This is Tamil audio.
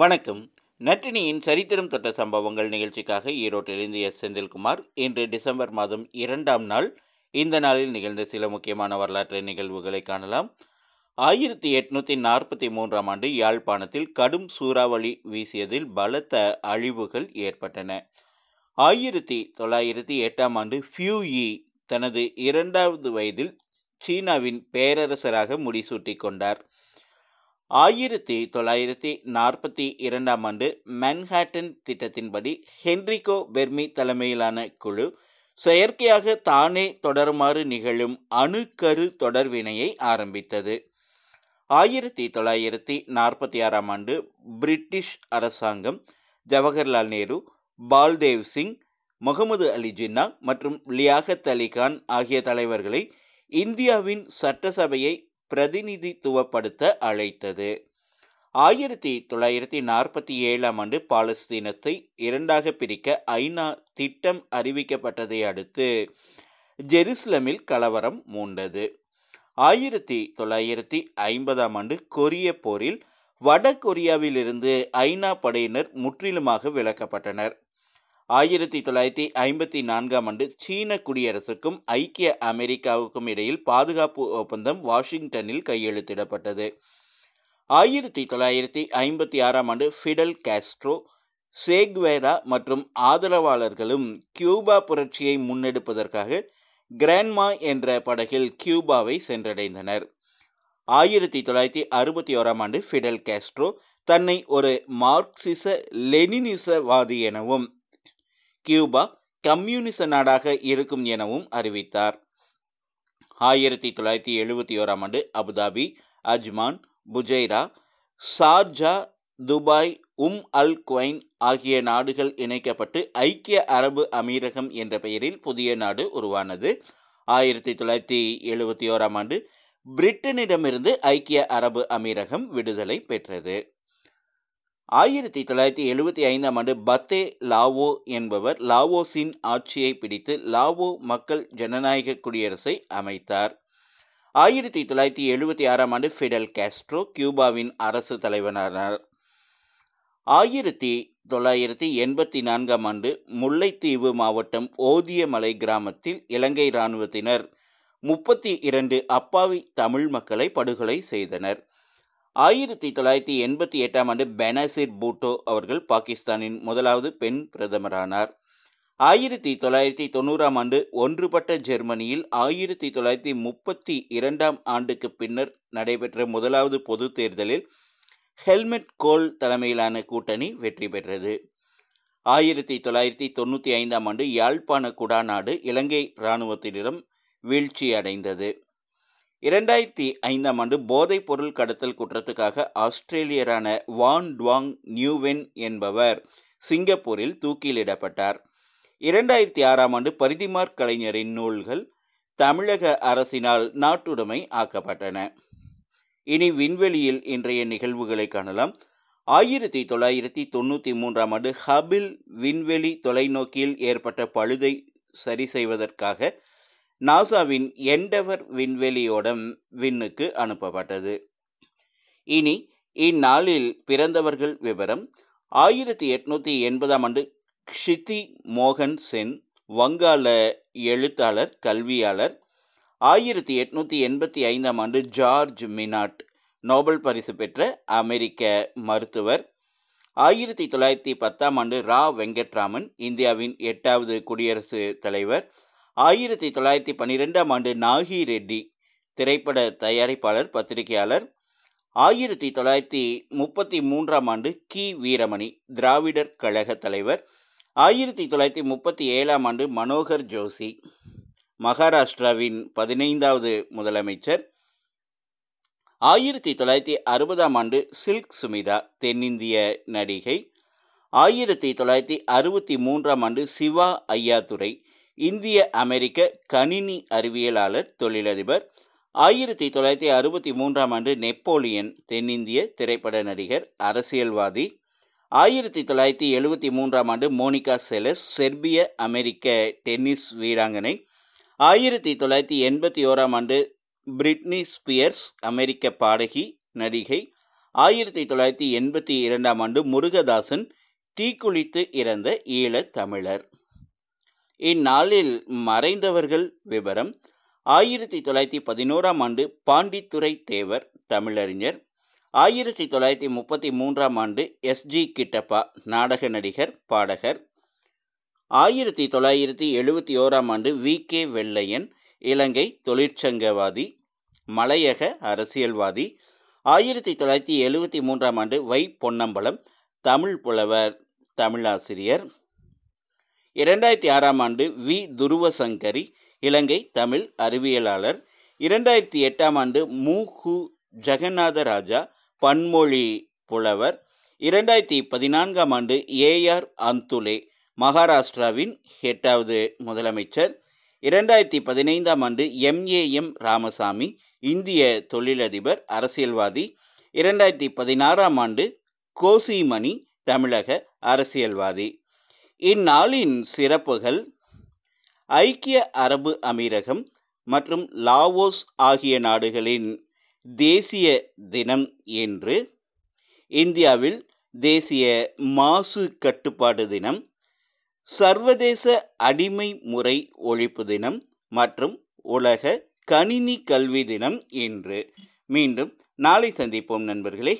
வணக்கம். நட்டினியின் சரித்திரம் தொட்ட சம்பவங்கள் நிகழ்ச்சிக்காக ஈரோட்டிலிருந்து எஸ். செந்தில்குமார். இன்று டிசம்பர் மாதம் இரண்டாம் நாள். இந்த நாளில் நிகழ்ந்த சில முக்கியமான வரலாற்று நிகழ்வுகளை காணலாம். ஆயிரத்தி எட்நூற்றி நாற்பத்தி மூன்றாம் ஆண்டு யாழ்ப்பாணத்தில் கடும் சூறாவளி வீசியதில் பலத்த அழிவுகள் ஏற்பட்டன. ஆயிரத்தி தொள்ளாயிரத்தி எட்டாம் ஆண்டு ஃபியூயி தனது இரண்டாவது வயதில் சீனாவின் பேரரசராக முடிசூட்டி கொண்டார். ஆயிரத்தி தொள்ளாயிரத்தி நாற்பத்தி இரண்டாம் ஆண்டு மன்ஹாட்டன் திட்டத்தின்படி ஹென்ரிகோ பெர்மி தலைமையிலான குழு செயற்கையாக தானே தொடருமாறு நிகழும் அணுக்கரு தொடர்வினையை ஆரம்பித்தது. ஆயிரத்தி தொள்ளாயிரத்தி நாற்பத்தி ஆறாம் ஆண்டு பிரிட்டிஷ் அரசாங்கம் ஜவஹர்லால் நேரு பால்தேவ் சிங் முகமது அலி ஜின்னா மற்றும் லியாகத் அலி கான் ஆகிய தலைவர்களை இந்தியாவின் சட்டசபையை பிரதிநிதித்துவப்படுத்த அழைத்தது. ஆயிரத்தி தொள்ளாயிரத்தி நாற்பத்தி ஏழாம் ஆண்டு பாலஸ்தீனத்தை இரண்டாக பிரிக்க ஐநா திட்டம் அறிவிக்கப்பட்டதை அடுத்து ஜெருசலமில் கலவரம் மூண்டது. ஆயிரத்தி தொள்ளாயிரத்தி ஐம்பதாம் ஆண்டு கொரிய போரில் வட கொரியாவிலிருந்து ஐநா படையினர் முற்றிலுமாக விலக்கப்பட்டனர். ஆயிரத்தி தொள்ளாயிரத்தி ஐம்பத்தி நான்காம் ஆண்டு சீன குடியரசுக்கும் ஐக்கிய அமெரிக்காவுக்கும் இடையில் பாதுகாப்பு ஒப்பந்தம் வாஷிங்டனில் கையெழுத்திடப்பட்டது. ஆயிரத்தி தொள்ளாயிரத்தி ஐம்பத்தி ஆறாம் ஆண்டு ஃபிடல் காஸ்ட்ரோ சேக்வேரா மற்றும் ஆதரவாளர்களும் கியூபா புரட்சியை முன்னெடுப்பதற்காக கிராண்ட்மா என்ற படகில் கியூபாவை சென்றடைந்தனர். ஆயிரத்தி தொள்ளாயிரத்தி அறுபத்தி ஓராம் ஆண்டு ஃபிடல் காஸ்ட்ரோ தன்னை ஒரு மார்க்சிச லெனினிசவாதி எனவும் கியூபா கம்யூனிச நாடாக இருக்கும் எனவும் அறிவித்தார். ஆயிரத்தி தொள்ளாயிரத்தி எழுபத்தி ஓராம் ஆண்டு Abu Dhabi Ajman Fujairah Sharjah Dubai Umm al Quwain ஆகிய நாடுகள் இணைக்கப்பட்டு ஐக்கிய அரபு அமீரகம் என்ற பெயரில் புதிய நாடு உருவானது. ஆயிரத்தி தொள்ளாயிரத்தி எழுபத்தி ஓராம் ஆண்டு பிரிட்டனிடமிருந்து ஐக்கிய அரபு அமீரகம் விடுதலை பெற்றது. ஆயிரத்தி தொள்ளாயிரத்தி எழுபத்தி ஐந்தாம் ஆண்டு பத்தே லாவோ என்பவர் லாவோஸின் ஆட்சியை பிடித்து லாவோ மக்கள் ஜனநாயக குடியரசை அமைத்தார். ஆயிரத்தி தொள்ளாயிரத்தி எழுபத்தி ஆறாம் ஆண்டு ஃபிடல் காஸ்ட்ரோ கியூபாவின் அரசு தலைவரானார் ஆயிரத்தி தொள்ளாயிரத்தி எண்பத்தி நான்காம் ஆண்டு முல்லைத்தீவு மாவட்டம் ஓதியமலை கிராமத்தில் இலங்கை இராணுவத்தினர் முப்பத்தி இரண்டு அப்பாவி தமிழ் மக்களை படுகொலை செய்தனர். ஆயிரத்தி தொள்ளாயிரத்தி எண்பத்தி எட்டாம் ஆண்டு பெனசிர் பூட்டோ அவர்கள் பாகிஸ்தானின் முதலாவது பெண் பிரதமரானார். ஆயிரத்தி தொள்ளாயிரத்தி தொண்ணூறாம் ஆண்டு ஒன்றுபட்ட ஜெர்மனியில் ஆயிரத்தி தொள்ளாயிரத்தி முப்பத்தி இரண்டாம் ஆண்டுக்கு பின்னர் நடைபெற்ற முதலாவது பொது தேர்தலில் ஹெல்மெட் கோல் தலைமையிலான கூட்டணி வெற்றி பெற்றது. ஆயிரத்தி தொள்ளாயிரத்தி தொண்ணூற்றி ஐந்தாம் ஆண்டு யாழ்ப்பாண குடாநாடு இலங்கை இராணுவத்தினரிடம் வீழ்ச்சி அடைந்தது இரண்டாயிரத்தி ஐந்தாம் ஆண்டு போதைப் பொருள் கடத்தல் குற்றத்துக்காக ஆஸ்திரேலியரான வான் டுவாங் நியூவென் என்பவர் சிங்கப்பூரில் தூக்கிலிடப்பட்டார். இரண்டாயிரத்தி ஆறாம் ஆண்டு பரிதிமார் கலைஞரின் நூல்கள் தமிழக அரசினால் நாட்டுடைமை ஆக்கப்பட்டன. இனி விண்வெளியில் இன்றைய நிகழ்வுகளை காணலாம். ஆயிரத்தி தொள்ளாயிரத்தி தொண்ணூற்றி மூன்றாம் ஆண்டு ஹபில் விண்வெளி தொலைநோக்கியில் ஏற்பட்ட பழுதை சரி செய்வதற்காக நாசாவின் எண்டவர் விண்வெளியோடம் விண்ணுக்கு அனுப்பப்பட்டது. இனி இந்நாளில் பிறந்தவர்கள் விவரம். ஆயிரத்தி எட்நூற்றி எண்பதாம் ஆண்டு க்ஷிதி மோகன் சென் வங்காள எழுத்தாளர் கல்வியாளர். ஆயிரத்தி எட்நூற்றி எண்பத்தி ஐந்தாம் ஆண்டு ஜார்ஜ் மினாட் நோபல் பரிசு பெற்ற அமெரிக்க மருத்துவர். ஆயிரத்தி தொள்ளாயிரத்தி பத்தாம் ஆண்டு ரா வெங்கட்ராமன் இந்தியாவின் எட்டாவது குடியரசு தலைவர். ஆயிரத்தி தொள்ளாயிரத்தி பன்னிரெண்டாம் ஆண்டு நாகி ரெட்டி திரைப்பட தயாரிப்பாளர் பத்திரிகையாளர். ஆயிரத்தி தொள்ளாயிரத்தி முப்பத்தி மூன்றாம் ஆண்டு கி. வீரமணி திராவிடர் கழக தலைவர். ஆயிரத்தி தொள்ளாயிரத்தி முப்பத்தி ஏழாம் ஆண்டு மனோகர் ஜோஷி மகாராஷ்டிராவின் பதினைந்தாவது முதலமைச்சர். ஆயிரத்தி தொள்ளாயிரத்தி அறுபதாம் ஆண்டு சில்க் சுமிதா தென்னிந்திய நடிகை. ஆயிரத்தி தொள்ளாயிரத்தி அறுபத்தி மூன்றாம் ஆண்டு சிவா ஐயாதுரை இந்திய அமெரிக்க கணினி அறிவியலாளர் தொழிலதிபர். ஆயிரத்தி தொள்ளாயிரத்தி அறுபத்தி மூன்றாம் ஆண்டு நெப்போலியன் தென்னிந்திய திரைப்பட நடிகர் அரசியல்வாதி. ஆயிரத்தி தொள்ளாயிரத்தி எழுபத்தி மூன்றாம் ஆண்டு மோனிகா செலஸ் செர்பிய அமெரிக்க டென்னிஸ் வீராங்கனை. ஆயிரத்தி தொள்ளாயிரத்தி எண்பத்தி ஓராம் ஆண்டு பிரிட்னி ஸ்பியர்ஸ் அமெரிக்க பாடகி நடிகை. ஆயிரத்தி தொள்ளாயிரத்தி எண்பத்தி இரண்டாம் ஆண்டு முருகதாசன் தீக்குளித்து இறந்த ஈழத் தமிழர். இந்நாளில் மறைந்தவர்கள் விவரம். ஆயிரத்தி தொள்ளாயிரத்தி பதினோராம் ஆண்டு பாண்டித்துறை தேவர் தமிழறிஞர். ஆயிரத்தி தொள்ளாயிரத்தி முப்பத்தி மூன்றாம் ஆண்டு எஸ்ஜி கிட்டப்பா நாடக நடிகர் பாடகர். ஆயிரத்தி தொள்ளாயிரத்தி எழுபத்தி ஓராம் ஆண்டு வி. கே. வெள்ளையன் இலங்கை தொழிற்சங்கவாதி மலையக அரசியல்வாதி. ஆயிரத்தி தொள்ளாயிரத்தி எழுபத்தி மூன்றாம் ஆண்டு வை. பொன்னம்பலம் தமிழ் புலவர் தமிழாசிரியர். இரண்டாயிரத்தி ஆறாம் ஆண்டு வி. துருவசங்கரி இலங்கை தமிழ் அறிவியலாளர். இரண்டாயிரத்தி எட்டாம் ஆண்டு மு. கு ஜெகநாதராஜா பன்மொழி புலவர். இரண்டாயிரத்தி பதினான்காம் ஆண்டு ஏஆர் அந்துலே மகாராஷ்டிராவின் எட்டாவது முதலமைச்சர். இரண்டாயிரத்தி பதினைந்தாம் ஆண்டு எம்ஏஎம் ராமசாமி இந்திய தொழிலதிபர் அரசியல்வாதி. இரண்டாயிரத்தி பதினாறாம் ஆண்டு கோசிமணி தமிழக அரசியல்வாதி. இந்நாளின் சிறப்புகள் ஐக்கிய அரபு அமீரகம் மற்றும் லாவோஸ் ஆகிய நாடுகளின் தேசிய தினம் என்று இந்தியாவில் தேசிய மாசு கட்டுப்பாடு தினம் சர்வதேச அடிமை முறை ஒழிப்பு தினம் மற்றும் உலக கணினி கல்வி தினம் என்று மீண்டும் நாளை சந்திப்போம் நண்பர்களே.